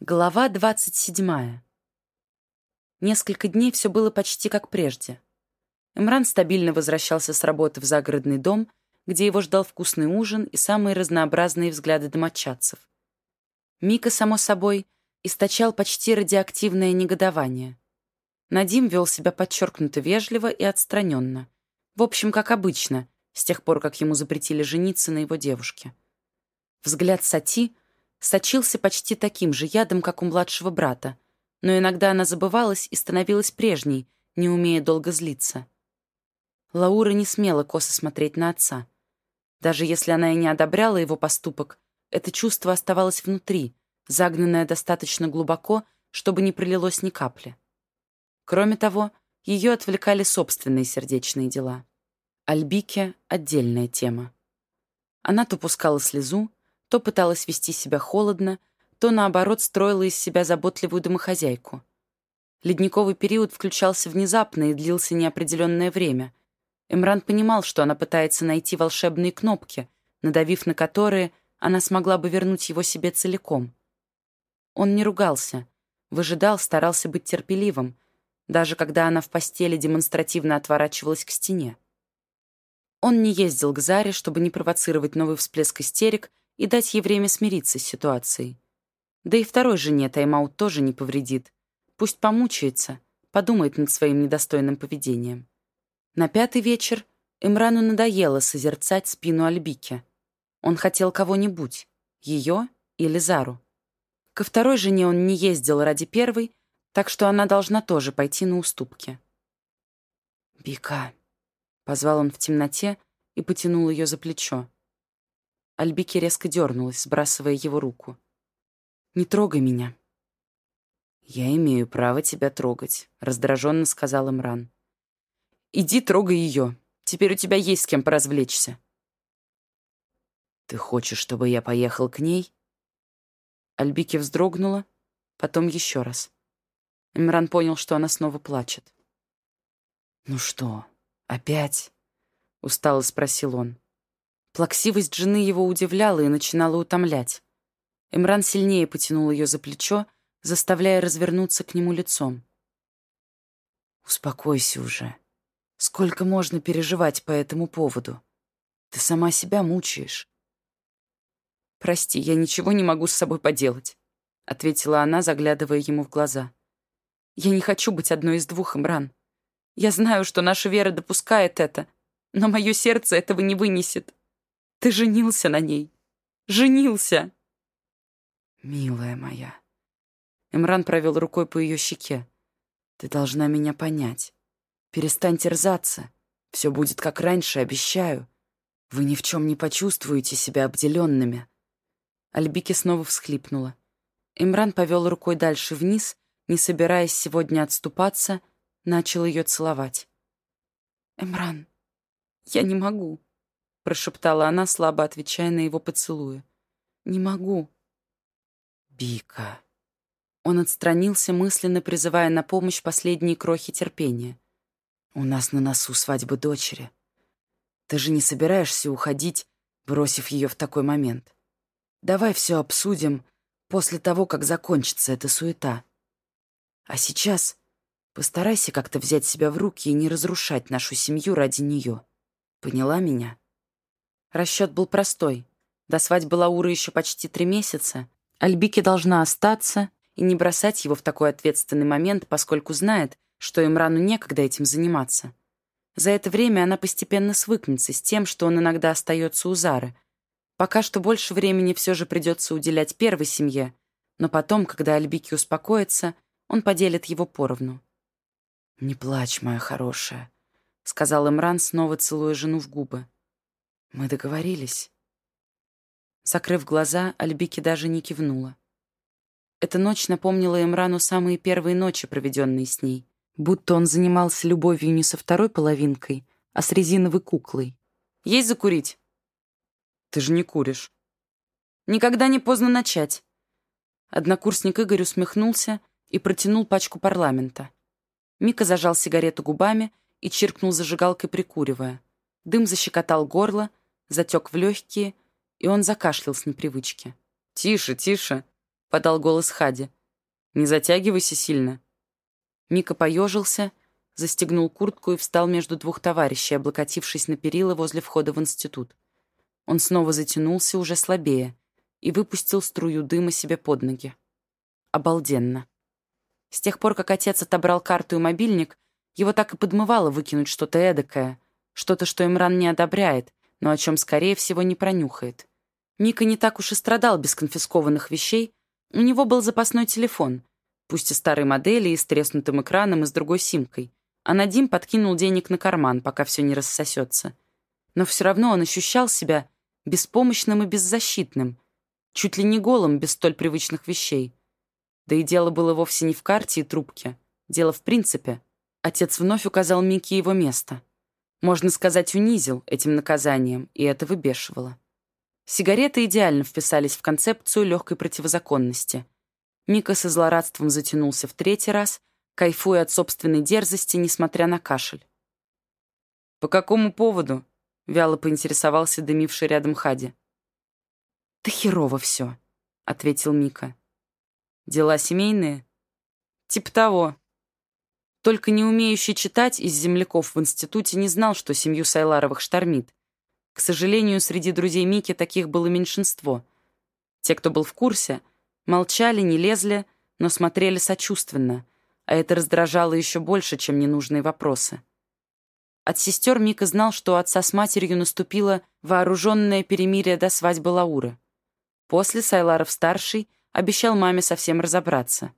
Глава двадцать седьмая. Несколько дней все было почти как прежде. Эмран стабильно возвращался с работы в загородный дом, где его ждал вкусный ужин и самые разнообразные взгляды домочадцев. Мика, само собой, источал почти радиоактивное негодование. Надим вел себя подчеркнуто вежливо и отстраненно. В общем, как обычно, с тех пор, как ему запретили жениться на его девушке. Взгляд Сати — сочился почти таким же ядом, как у младшего брата, но иногда она забывалась и становилась прежней, не умея долго злиться. Лаура не смела косо смотреть на отца. Даже если она и не одобряла его поступок, это чувство оставалось внутри, загнанное достаточно глубоко, чтобы не пролилось ни капли. Кроме того, ее отвлекали собственные сердечные дела. Альбике — отдельная тема. Она то пускала слезу, то пыталась вести себя холодно, то, наоборот, строила из себя заботливую домохозяйку. Ледниковый период включался внезапно и длился неопределенное время. Эмран понимал, что она пытается найти волшебные кнопки, надавив на которые, она смогла бы вернуть его себе целиком. Он не ругался, выжидал, старался быть терпеливым, даже когда она в постели демонстративно отворачивалась к стене. Он не ездил к Заре, чтобы не провоцировать новый всплеск истерик и дать ей время смириться с ситуацией. Да и второй жене тайм-аут тоже не повредит. Пусть помучается, подумает над своим недостойным поведением. На пятый вечер Имрану надоело созерцать спину Альбики. Он хотел кого-нибудь, ее или Зару. Ко второй жене он не ездил ради первой, так что она должна тоже пойти на уступки. «Бика», — позвал он в темноте и потянул ее за плечо. Альбики резко дернулась, сбрасывая его руку. «Не трогай меня». «Я имею право тебя трогать», — раздраженно сказал Имран. «Иди трогай ее. Теперь у тебя есть с кем поразвлечься». «Ты хочешь, чтобы я поехал к ней?» Альбики вздрогнула, потом еще раз. Имран понял, что она снова плачет. «Ну что, опять?» — устало спросил он. Плаксивость жены его удивляла и начинала утомлять. Эмран сильнее потянул ее за плечо, заставляя развернуться к нему лицом. «Успокойся уже. Сколько можно переживать по этому поводу? Ты сама себя мучаешь». «Прости, я ничего не могу с собой поделать», — ответила она, заглядывая ему в глаза. «Я не хочу быть одной из двух, Имран. Я знаю, что наша вера допускает это, но мое сердце этого не вынесет. Ты женился на ней. Женился!» «Милая моя!» Эмран провел рукой по ее щеке. «Ты должна меня понять. Перестань терзаться. Все будет как раньше, обещаю. Вы ни в чем не почувствуете себя обделенными». Альбики снова всхлипнула. Имран повел рукой дальше вниз, не собираясь сегодня отступаться, начал ее целовать. «Эмран, я не могу прошептала она, слабо отвечая на его поцелуи. «Не могу». «Бика». Он отстранился, мысленно призывая на помощь последние крохи терпения. «У нас на носу свадьба дочери. Ты же не собираешься уходить, бросив ее в такой момент. Давай все обсудим после того, как закончится эта суета. А сейчас постарайся как-то взять себя в руки и не разрушать нашу семью ради нее. Поняла меня?» Расчет был простой. До свадьбы Лауры еще почти три месяца. Альбике должна остаться и не бросать его в такой ответственный момент, поскольку знает, что Имрану некогда этим заниматься. За это время она постепенно свыкнется с тем, что он иногда остается у Зары. Пока что больше времени все же придется уделять первой семье, но потом, когда Альбики успокоится, он поделит его поровну. «Не плачь, моя хорошая», — сказал Имран, снова целуя жену в губы. Мы договорились. Закрыв глаза, Альбики даже не кивнула. Эта ночь напомнила Эмрану самые первые ночи, проведенные с ней. Будто он занимался любовью не со второй половинкой, а с резиновой куклой. «Есть закурить?» «Ты же не куришь». «Никогда не поздно начать». Однокурсник Игорь усмехнулся и протянул пачку парламента. Мика зажал сигарету губами и чиркнул зажигалкой, прикуривая. Дым защекотал горло, затек в легкие, и он закашлял с непривычки. «Тише, тише!» — подал голос Хади. «Не затягивайся сильно». Мика поежился, застегнул куртку и встал между двух товарищей, облокотившись на перила возле входа в институт. Он снова затянулся, уже слабее, и выпустил струю дыма себе под ноги. Обалденно. С тех пор, как отец отобрал карту и мобильник, его так и подмывало выкинуть что-то эдакое, что-то, что Имран не одобряет, но о чем, скорее всего, не пронюхает. Мика не так уж и страдал без конфискованных вещей, у него был запасной телефон, пусть и старой модели, и с треснутым экраном, и с другой симкой, а Надим подкинул денег на карман, пока все не рассосется. Но все равно он ощущал себя беспомощным и беззащитным, чуть ли не голым без столь привычных вещей. Да и дело было вовсе не в карте и трубке. Дело в принципе. Отец вновь указал Микки его место. Можно сказать, унизил этим наказанием, и это выбешивало. Сигареты идеально вписались в концепцию легкой противозаконности. Мика со злорадством затянулся в третий раз, кайфуя от собственной дерзости, несмотря на кашель. «По какому поводу?» — вяло поинтересовался дымивший рядом Хади. «Да херово все», — ответил Мика. Дела семейные? Типа того. Только не умеющий читать из земляков в институте не знал, что семью Сайларовых штормит. К сожалению, среди друзей Мики таких было меньшинство. Те, кто был в курсе, молчали, не лезли, но смотрели сочувственно, а это раздражало еще больше, чем ненужные вопросы. От сестер Мика знал, что отца с матерью наступило вооруженное перемирие до свадьбы Лауры. После Сайларов-старший Обещал маме совсем разобраться.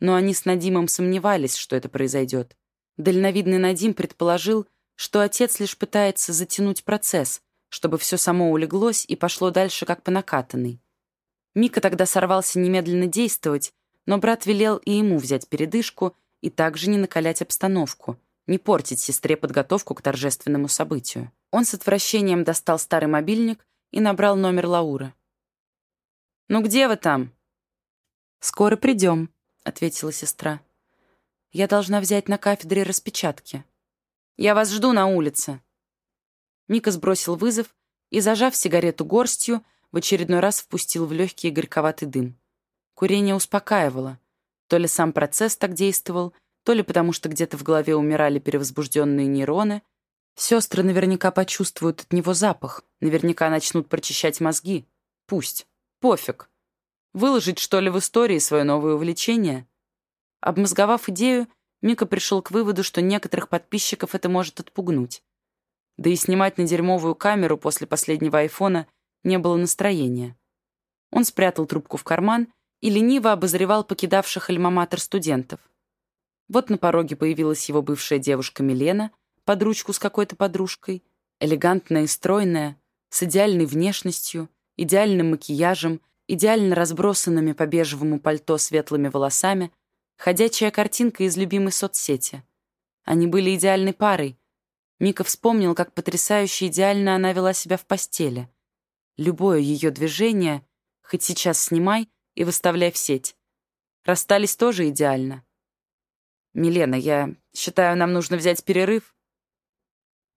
Но они с Надимом сомневались, что это произойдет. Дальновидный Надим предположил, что отец лишь пытается затянуть процесс, чтобы все само улеглось и пошло дальше как по накатанной. Мика тогда сорвался немедленно действовать, но брат велел и ему взять передышку и также не накалять обстановку, не портить сестре подготовку к торжественному событию. Он с отвращением достал старый мобильник и набрал номер Лауры. «Ну где вы там?» «Скоро придем», — ответила сестра. «Я должна взять на кафедре распечатки. Я вас жду на улице». Мика сбросил вызов и, зажав сигарету горстью, в очередной раз впустил в легкий горьковатый дым. Курение успокаивало. То ли сам процесс так действовал, то ли потому, что где-то в голове умирали перевозбужденные нейроны. Сестры наверняка почувствуют от него запах, наверняка начнут прочищать мозги. Пусть. Пофиг. Выложить, что ли, в истории свое новое увлечение? Обмозговав идею, Мика пришел к выводу, что некоторых подписчиков это может отпугнуть. Да и снимать на дерьмовую камеру после последнего айфона не было настроения. Он спрятал трубку в карман и лениво обозревал покидавших альмаматор студентов. Вот на пороге появилась его бывшая девушка Милена, под ручку с какой-то подружкой, элегантная и стройная, с идеальной внешностью, идеальным макияжем идеально разбросанными по бежевому пальто светлыми волосами, ходячая картинка из любимой соцсети. Они были идеальной парой. Мика вспомнил, как потрясающе идеально она вела себя в постели. Любое ее движение, хоть сейчас снимай и выставляй в сеть. Расстались тоже идеально. «Милена, я считаю, нам нужно взять перерыв».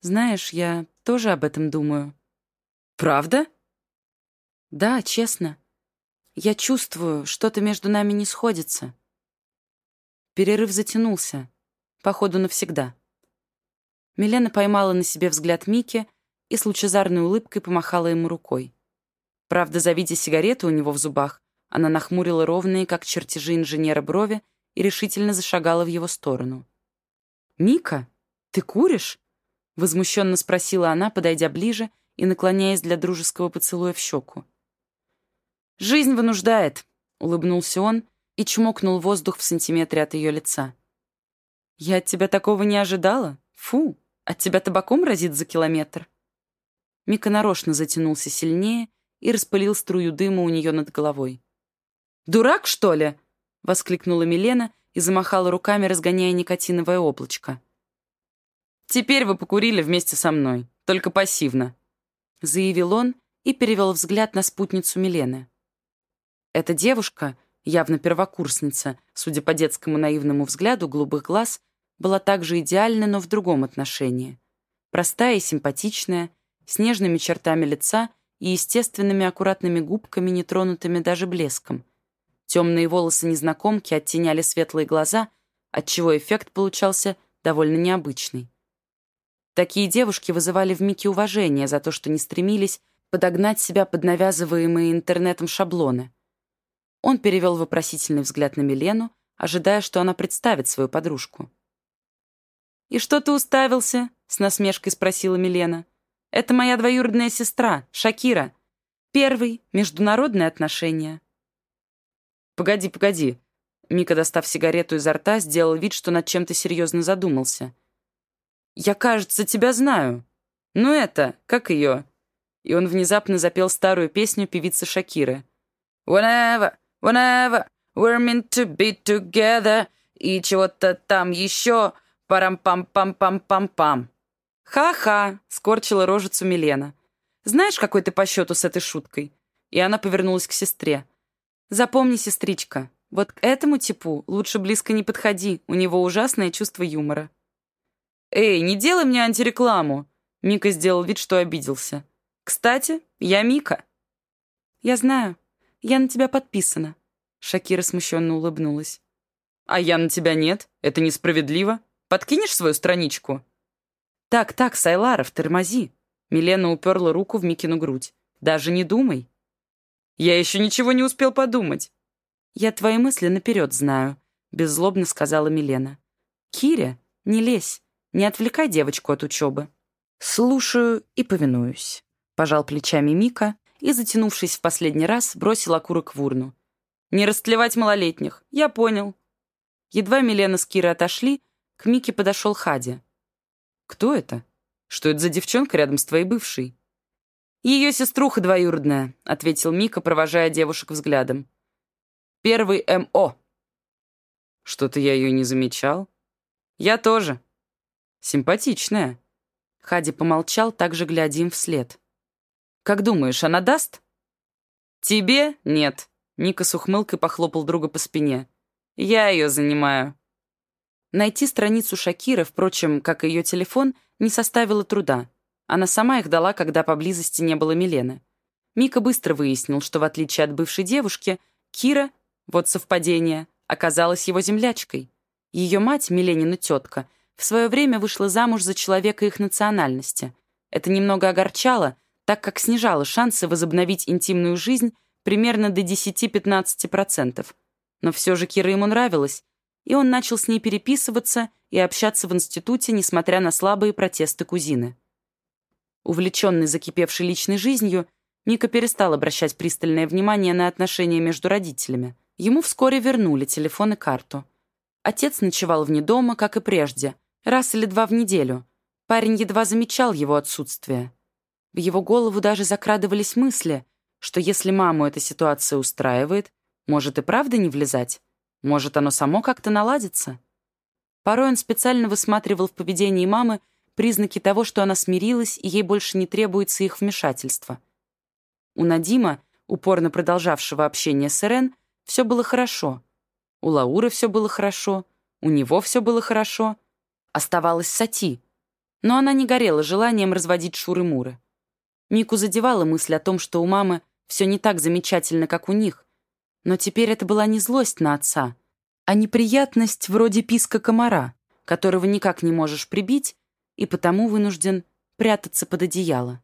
«Знаешь, я тоже об этом думаю». «Правда?» «Да, честно. Я чувствую, что-то между нами не сходится. Перерыв затянулся. Походу, навсегда. Милена поймала на себе взгляд Мики и с лучезарной улыбкой помахала ему рукой. Правда, завидя сигарету у него в зубах, она нахмурила ровные, как чертежи инженера, брови и решительно зашагала в его сторону. «Мика, ты куришь?» — возмущенно спросила она, подойдя ближе и наклоняясь для дружеского поцелуя в щеку. «Жизнь вынуждает», — улыбнулся он и чмокнул воздух в сантиметре от ее лица. «Я от тебя такого не ожидала. Фу, от тебя табаком разит за километр». Мика нарочно затянулся сильнее и распылил струю дыма у нее над головой. «Дурак, что ли?» — воскликнула Милена и замахала руками, разгоняя никотиновое облачко. «Теперь вы покурили вместе со мной, только пассивно», — заявил он и перевел взгляд на спутницу Милены. Эта девушка, явно первокурсница, судя по детскому наивному взгляду голубых глаз, была также идеальна, но в другом отношении. Простая и симпатичная, с нежными чертами лица и естественными аккуратными губками, не тронутыми даже блеском. Темные волосы незнакомки оттеняли светлые глаза, отчего эффект получался довольно необычный. Такие девушки вызывали в Мике уважение за то, что не стремились подогнать себя под навязываемые интернетом шаблоны. Он перевел вопросительный взгляд на Милену, ожидая, что она представит свою подружку. «И что ты уставился?» — с насмешкой спросила Милена. «Это моя двоюродная сестра, Шакира. Первый — международные отношения». «Погоди, погоди». Мика, достав сигарету изо рта, сделал вид, что над чем-то серьезно задумался. «Я, кажется, тебя знаю. Ну это, как ее?» И он внезапно запел старую песню певицы Шакиры. «Whenever, whenever we're meant to be together» и чего-то там еще парам-пам-пам-пам-пам-пам. «Ха-ха!» — скорчила рожицу Милена. «Знаешь, какой ты по счету с этой шуткой?» И она повернулась к сестре. «Запомни, сестричка, вот к этому типу лучше близко не подходи, у него ужасное чувство юмора». «Эй, не делай мне антирекламу!» Мика сделал вид, что обиделся. «Кстати, я Мика». «Я знаю. Я на тебя подписана». Шакира смущенно улыбнулась. «А я на тебя нет. Это несправедливо. Подкинешь свою страничку?» «Так, так, Сайларов, тормози». Милена уперла руку в Микину грудь. «Даже не думай». «Я еще ничего не успел подумать». «Я твои мысли наперед знаю», — беззлобно сказала Милена. «Киря, не лезь. Не отвлекай девочку от учебы». «Слушаю и повинуюсь», — пожал плечами Мика и, затянувшись в последний раз, бросил окурок в урну. «Не растлевать малолетних, я понял». Едва Милена с Кирой отошли, к Мике подошел Хади. «Кто это? Что это за девчонка рядом с твоей бывшей?» «Ее сеструха двоюродная», — ответил Мика, провожая девушек взглядом. «Первый МО». «Что-то я ее не замечал». «Я тоже», Симпатичная». Хади помолчал, также глядя им вслед. «Как думаешь, она даст?» «Тебе нет», — Ника с ухмылкой похлопал друга по спине. «Я ее занимаю». Найти страницу Шакира, впрочем, как и ее телефон, не составило труда. Она сама их дала, когда поблизости не было Милены. Мика быстро выяснил, что в отличие от бывшей девушки, Кира, вот совпадение, оказалась его землячкой. Ее мать, Миленина тетка, в свое время вышла замуж за человека их национальности. Это немного огорчало, так как снижало шансы возобновить интимную жизнь примерно до 10-15%. Но все же Кира ему нравилась, и он начал с ней переписываться и общаться в институте, несмотря на слабые протесты кузины. Увлеченный закипевшей личной жизнью, Мика перестал обращать пристальное внимание на отношения между родителями. Ему вскоре вернули телефон и карту. Отец ночевал вне дома, как и прежде, Раз или два в неделю. Парень едва замечал его отсутствие. В его голову даже закрадывались мысли, что если маму эта ситуация устраивает, может и правда не влезать, может оно само как-то наладится. Порой он специально высматривал в поведении мамы признаки того, что она смирилась и ей больше не требуется их вмешательство. У Надима, упорно продолжавшего общение с Ирен, все было хорошо. У Лауры все было хорошо, у него все было хорошо — Оставалась Сати, но она не горела желанием разводить шуры-муры. Мику задевала мысль о том, что у мамы все не так замечательно, как у них. Но теперь это была не злость на отца, а неприятность вроде писка комара, которого никак не можешь прибить и потому вынужден прятаться под одеяло.